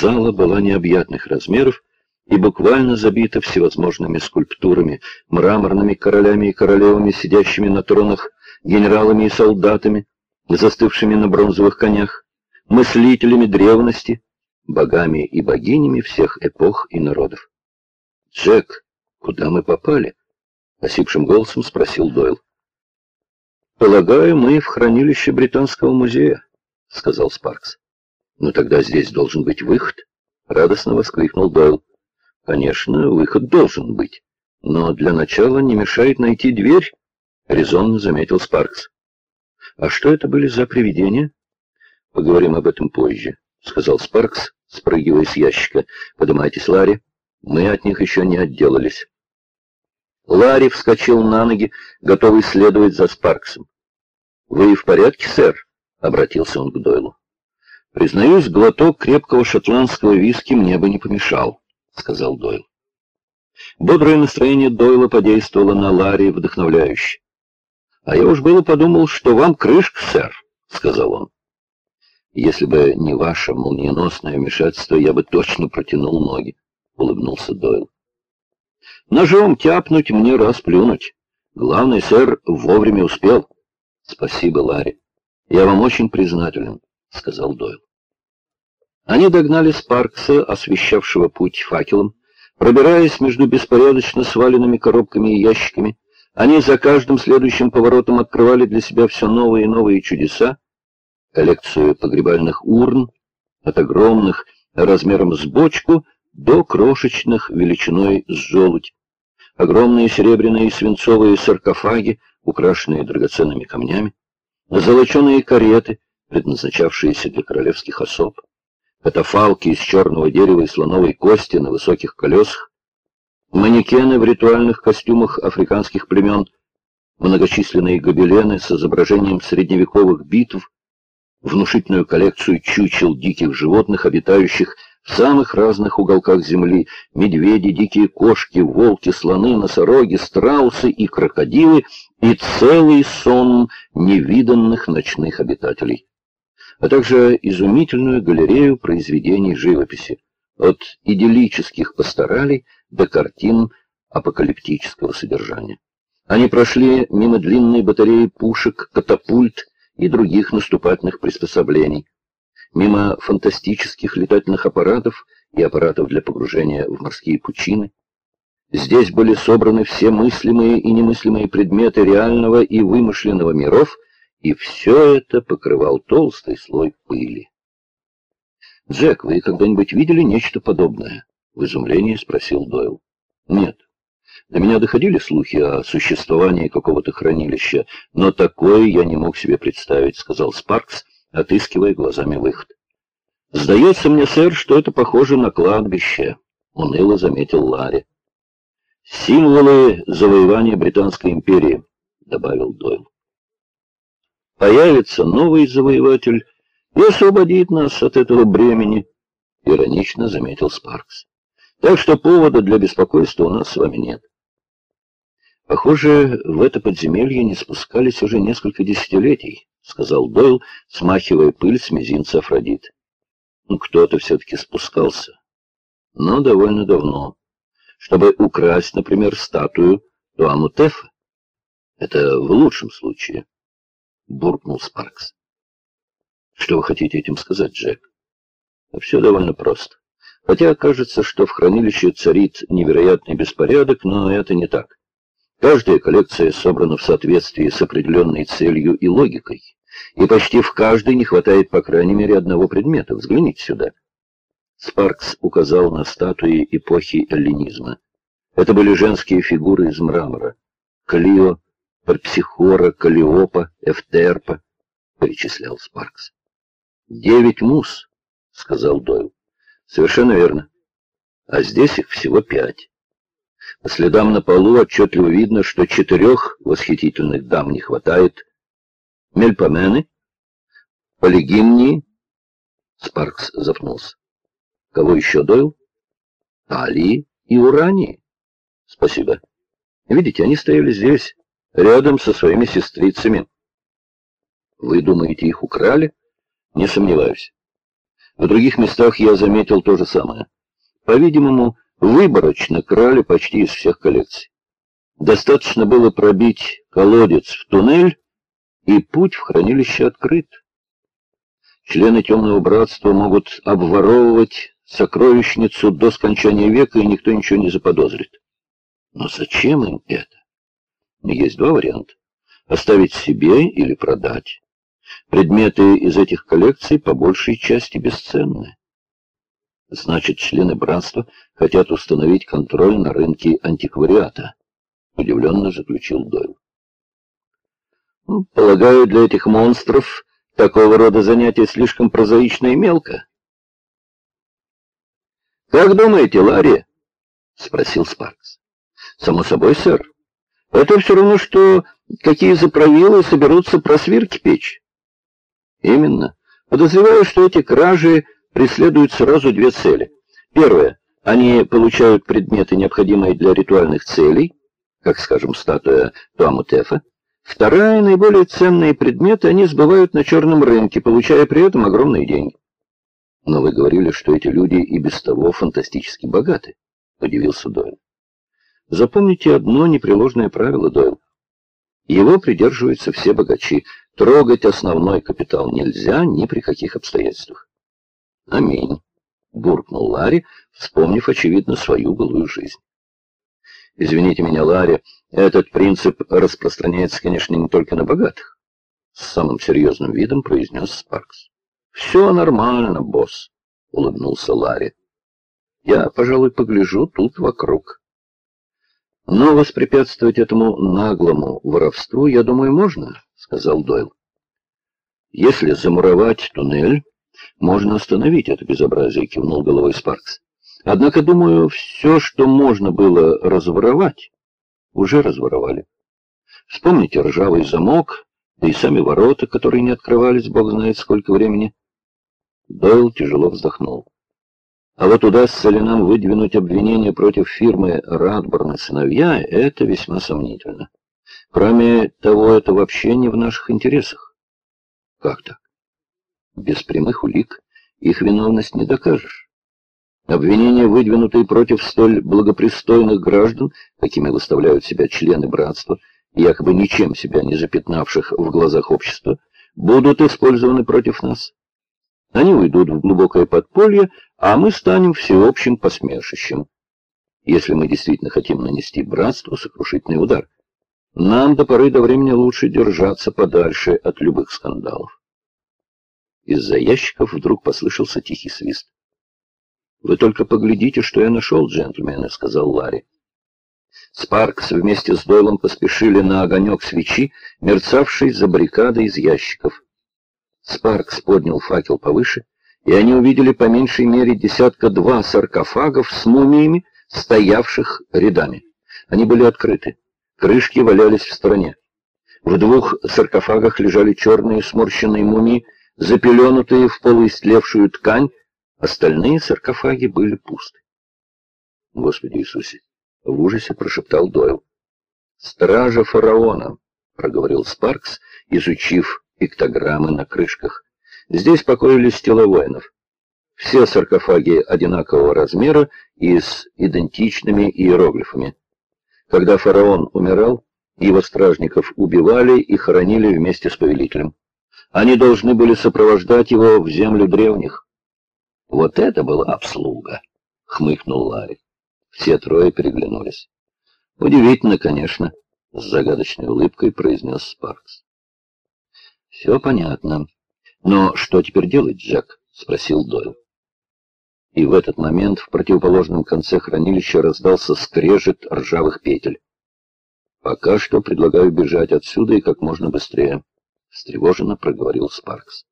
Зала была необъятных размеров и буквально забита всевозможными скульптурами, мраморными королями и королевами, сидящими на тронах, генералами и солдатами, застывшими на бронзовых конях, мыслителями древности, богами и богинями всех эпох и народов. «Джек, куда мы попали?» — осипшим голосом спросил Дойл. «Полагаю, мы в хранилище Британского музея», — сказал Спаркс. «Но тогда здесь должен быть выход», — радостно воскликнул Дойл. «Конечно, выход должен быть, но для начала не мешает найти дверь», — резонно заметил Спаркс. «А что это были за привидения?» «Поговорим об этом позже», — сказал Спаркс, спрыгивая с ящика. «Подымайтесь, Ларри. Мы от них еще не отделались». Ларри вскочил на ноги, готовый следовать за Спарксом. «Вы в порядке, сэр?» — обратился он к Дойлу. «Признаюсь, глоток крепкого шотландского виски мне бы не помешал», — сказал Дойл. Бодрое настроение Дойла подействовало на Ларри вдохновляюще. «А я уж было подумал, что вам крышка, сэр», — сказал он. «Если бы не ваше молниеносное вмешательство, я бы точно протянул ноги», — улыбнулся Дойл. «Ножом тяпнуть мне раз плюнуть. Главный, сэр, вовремя успел». «Спасибо, Ларри. Я вам очень признателен», — сказал Дойл. Они догнали Спаркса, освещавшего путь факелом. Пробираясь между беспорядочно сваленными коробками и ящиками, они за каждым следующим поворотом открывали для себя все новые и новые чудеса, коллекцию погребальных урн, от огромных размером с бочку до крошечных величиной с желудь, огромные серебряные и свинцовые саркофаги, украшенные драгоценными камнями, золоченые кареты, предназначавшиеся для королевских особ, катафалки из черного дерева и слоновой кости на высоких колесах, манекены в ритуальных костюмах африканских племен, многочисленные гобелены с изображением средневековых битв, внушительную коллекцию чучел диких животных, обитающих в самых разных уголках земли, медведи, дикие кошки, волки, слоны, носороги, страусы и крокодилы, и целый сон невиданных ночных обитателей а также изумительную галерею произведений живописи, от идиллических пасторалей до картин апокалиптического содержания. Они прошли мимо длинной батареи пушек, катапульт и других наступательных приспособлений, мимо фантастических летательных аппаратов и аппаратов для погружения в морские пучины. Здесь были собраны все мыслимые и немыслимые предметы реального и вымышленного миров, и все это покрывал толстый слой пыли. «Джек, вы когда-нибудь видели нечто подобное?» — в изумлении спросил Дойл. «Нет. До меня доходили слухи о существовании какого-то хранилища, но такое я не мог себе представить», — сказал Спаркс, отыскивая глазами выход. «Сдается мне, сэр, что это похоже на кладбище», — уныло заметил Ларри. «Символы завоевания Британской империи», — добавил Дойл. Появится новый завоеватель и освободит нас от этого бремени, — иронично заметил Спаркс. Так что повода для беспокойства у нас с вами нет. Похоже, в это подземелье не спускались уже несколько десятилетий, — сказал Дойл, смахивая пыль с мизинца Афродит. Ну, кто-то все-таки спускался. Но довольно давно. Чтобы украсть, например, статую Туамутефа. Это в лучшем случае. — буркнул Спаркс. «Что вы хотите этим сказать, Джек?» «Все довольно просто. Хотя кажется, что в хранилище царит невероятный беспорядок, но это не так. Каждая коллекция собрана в соответствии с определенной целью и логикой, и почти в каждой не хватает по крайней мере одного предмета. Взгляните сюда». Спаркс указал на статуи эпохи эллинизма. Это были женские фигуры из мрамора. Клио, Парпсихора, Калиопа, Эфтерпа, — перечислял Спаркс. «Девять мус», — сказал Дойл. «Совершенно верно. А здесь их всего пять. По следам на полу отчетливо видно, что четырех восхитительных дам не хватает. Мельпомены, полигимнии...» Спаркс запнулся. «Кого еще, Дойл?» «Талии и Урании». «Спасибо. Видите, они стояли здесь» рядом со своими сестрицами. Вы думаете, их украли? Не сомневаюсь. В других местах я заметил то же самое. По-видимому, выборочно крали почти из всех коллекций. Достаточно было пробить колодец в туннель, и путь в хранилище открыт. Члены Темного Братства могут обворовывать сокровищницу до скончания века, и никто ничего не заподозрит. Но зачем им это? Есть два варианта. Оставить себе или продать. Предметы из этих коллекций по большей части бесценны. Значит, члены братства хотят установить контроль на рынке антиквариата, удивленно заключил Дойл. Ну, полагаю, для этих монстров такого рода занятие слишком прозаично и мелко. «Как думаете, Ларри?» — спросил Спаркс. «Само собой, сэр. Это все равно, что какие заправилы соберутся просвирки печь». «Именно. Подозреваю, что эти кражи преследуют сразу две цели. Первое. Они получают предметы, необходимые для ритуальных целей, как, скажем, статуя Туамутефа. Вторая, наиболее ценные предметы они сбывают на черном рынке, получая при этом огромные деньги. Но вы говорили, что эти люди и без того фантастически богаты, — удивился Дойл. Запомните одно непреложное правило, Дойл. Его придерживаются все богачи. Трогать основной капитал нельзя ни при каких обстоятельствах. Аминь, — буркнул Ларри, вспомнив, очевидно, свою былую жизнь. Извините меня, Ларри, этот принцип распространяется, конечно, не только на богатых. С самым серьезным видом произнес Спаркс. «Все нормально, босс», — улыбнулся Ларри. «Я, пожалуй, погляжу тут вокруг». «Но воспрепятствовать этому наглому воровству, я думаю, можно», — сказал Дойл. «Если замуровать туннель, можно остановить это безобразие», — кивнул головой Спаркс. «Однако, думаю, все, что можно было разворовать, уже разворовали. Вспомните ржавый замок, да и сами ворота, которые не открывались, бог знает сколько времени». Дойл тяжело вздохнул. А вот удастся ли нам выдвинуть обвинение против фирмы «Радборн и сыновья» — это весьма сомнительно. Кроме того, это вообще не в наших интересах. Как так? Без прямых улик их виновность не докажешь. Обвинения, выдвинутые против столь благопристойных граждан, какими выставляют себя члены братства, якобы ничем себя не запятнавших в глазах общества, будут использованы против нас. Они уйдут в глубокое подполье, а мы станем всеобщим посмешищем. Если мы действительно хотим нанести братству сокрушительный удар, нам до поры до времени лучше держаться подальше от любых скандалов. Из-за ящиков вдруг послышался тихий свист. «Вы только поглядите, что я нашел, джентльмены», — сказал Ларри. Спаркс вместе с Дойлом поспешили на огонек свечи, мерцавший за баррикадой из ящиков. Спаркс поднял факел повыше, и они увидели по меньшей мере десятка-два саркофагов с мумиями, стоявших рядами. Они были открыты. Крышки валялись в стороне. В двух саркофагах лежали черные сморщенные мумии, запеленутые в полуистлевшую ткань, остальные саркофаги были пусты. Господи Иисусе! В ужасе прошептал Дойл. «Стража фараона», — проговорил Спаркс, изучив пиктограммы на крышках. Здесь покоились тела воинов. Все саркофаги одинакового размера и с идентичными иероглифами. Когда фараон умирал, его стражников убивали и хоронили вместе с повелителем. Они должны были сопровождать его в землю древних. «Вот это была обслуга!» — хмыкнул Ларри. Все трое переглянулись. «Удивительно, конечно», — с загадочной улыбкой произнес Спаркс. Все понятно. Но что теперь делать, Джек? Спросил Дойл. И в этот момент в противоположном конце хранилища раздался скрежет ржавых петель. «Пока что предлагаю бежать отсюда и как можно быстрее», — встревоженно проговорил Спаркс.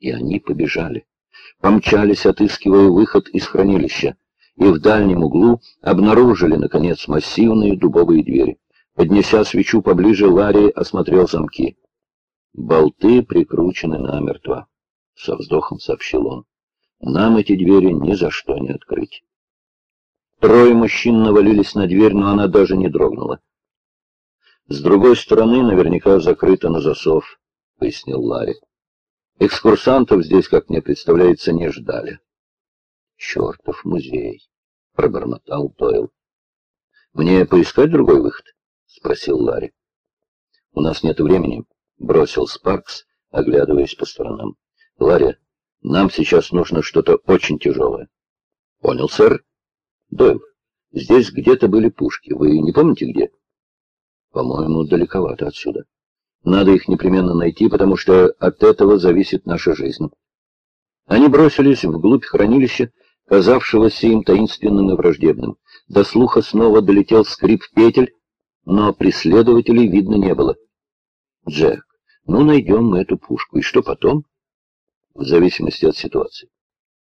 И они побежали. Помчались, отыскивая выход из хранилища, и в дальнем углу обнаружили, наконец, массивные дубовые двери. Поднеся свечу поближе, Ларри осмотрел замки. Болты прикручены намертво, — со вздохом сообщил он. Нам эти двери ни за что не открыть. Трое мужчин навалились на дверь, но она даже не дрогнула. С другой стороны наверняка закрыта на засов, — пояснил Ларри. Экскурсантов здесь, как мне представляется, не ждали. «Чертов музей!» — пробормотал Дойл. «Мне поискать другой выход?» — спросил Ларри. «У нас нет времени», — бросил Спаркс, оглядываясь по сторонам. «Ларри, нам сейчас нужно что-то очень тяжелое». «Понял, сэр». «Дойл, здесь где-то были пушки. Вы не помните, где?» «По-моему, далековато отсюда. Надо их непременно найти, потому что от этого зависит наша жизнь». Они бросились вглубь хранилища, казавшегося им таинственным и враждебным. До слуха снова долетел скрип петель, но преследователей видно не было. «Джек, ну найдем мы эту пушку, и что потом?» «В зависимости от ситуации».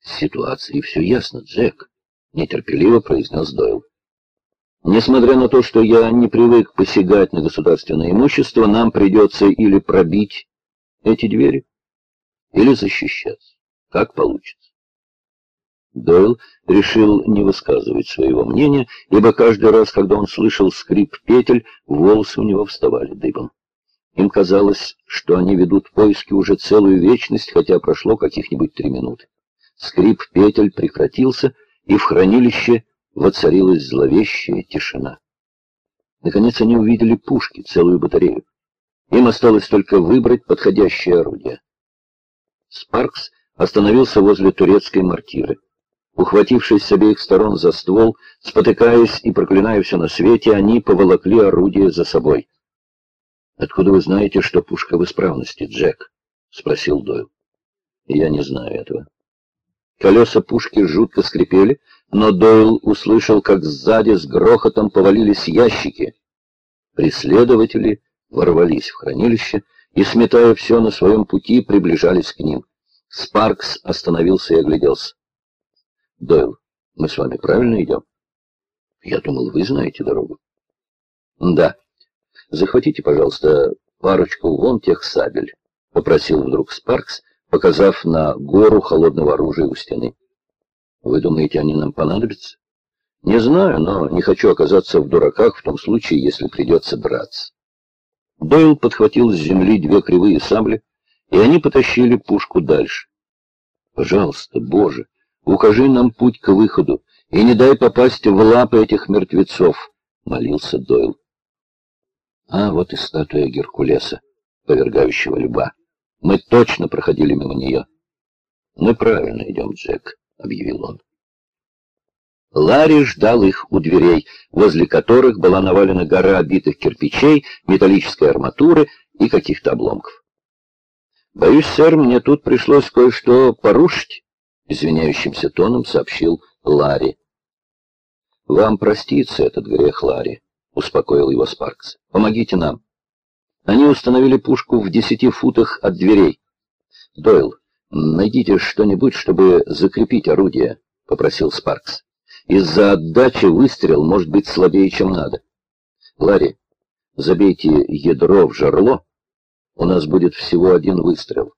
«С ситуацией все ясно, Джек», — нетерпеливо произнес Дойл. «Несмотря на то, что я не привык посягать на государственное имущество, нам придется или пробить эти двери, или защищаться, как получится. Дойл решил не высказывать своего мнения, ибо каждый раз, когда он слышал скрип петель, волосы у него вставали дыбом. Им казалось, что они ведут поиски уже целую вечность, хотя прошло каких-нибудь три минуты. Скрип петель прекратился, и в хранилище воцарилась зловещая тишина. Наконец они увидели пушки, целую батарею. Им осталось только выбрать подходящее орудие. Спаркс остановился возле турецкой мортиры. Ухватившись с обеих сторон за ствол, спотыкаясь и проклиная все на свете, они поволокли орудие за собой. «Откуда вы знаете, что пушка в исправности, Джек?» — спросил Дойл. «Я не знаю этого». Колеса пушки жутко скрипели, но Дойл услышал, как сзади с грохотом повалились ящики. Преследователи ворвались в хранилище и, сметая все на своем пути, приближались к ним. Спаркс остановился и огляделся. Дойл, мы с вами правильно идем? Я думал, вы знаете дорогу. Да. Захватите, пожалуйста, парочку вон тех сабель, попросил вдруг Спаркс, показав на гору холодного оружия у стены. Вы думаете, они нам понадобятся? Не знаю, но не хочу оказаться в дураках в том случае, если придется драться. Дойл подхватил с земли две кривые сабли, и они потащили пушку дальше. Пожалуйста, Боже, Укажи нам путь к выходу и не дай попасть в лапы этих мертвецов, — молился Дойл. А вот и статуя Геркулеса, повергающего льва. Мы точно проходили мимо нее. Мы правильно идем, Джек, — объявил он. Ларри ждал их у дверей, возле которых была навалена гора обитых кирпичей, металлической арматуры и каких-то обломков. «Боюсь, сэр, мне тут пришлось кое-что порушить», — извиняющимся тоном сообщил Ларри. «Вам простится этот грех, Ларри», — успокоил его Спаркс. «Помогите нам». Они установили пушку в десяти футах от дверей. «Дойл, найдите что-нибудь, чтобы закрепить орудие», — попросил Спаркс. «Из-за отдачи выстрел может быть слабее, чем надо. Ларри, забейте ядро в жерло. У нас будет всего один выстрел».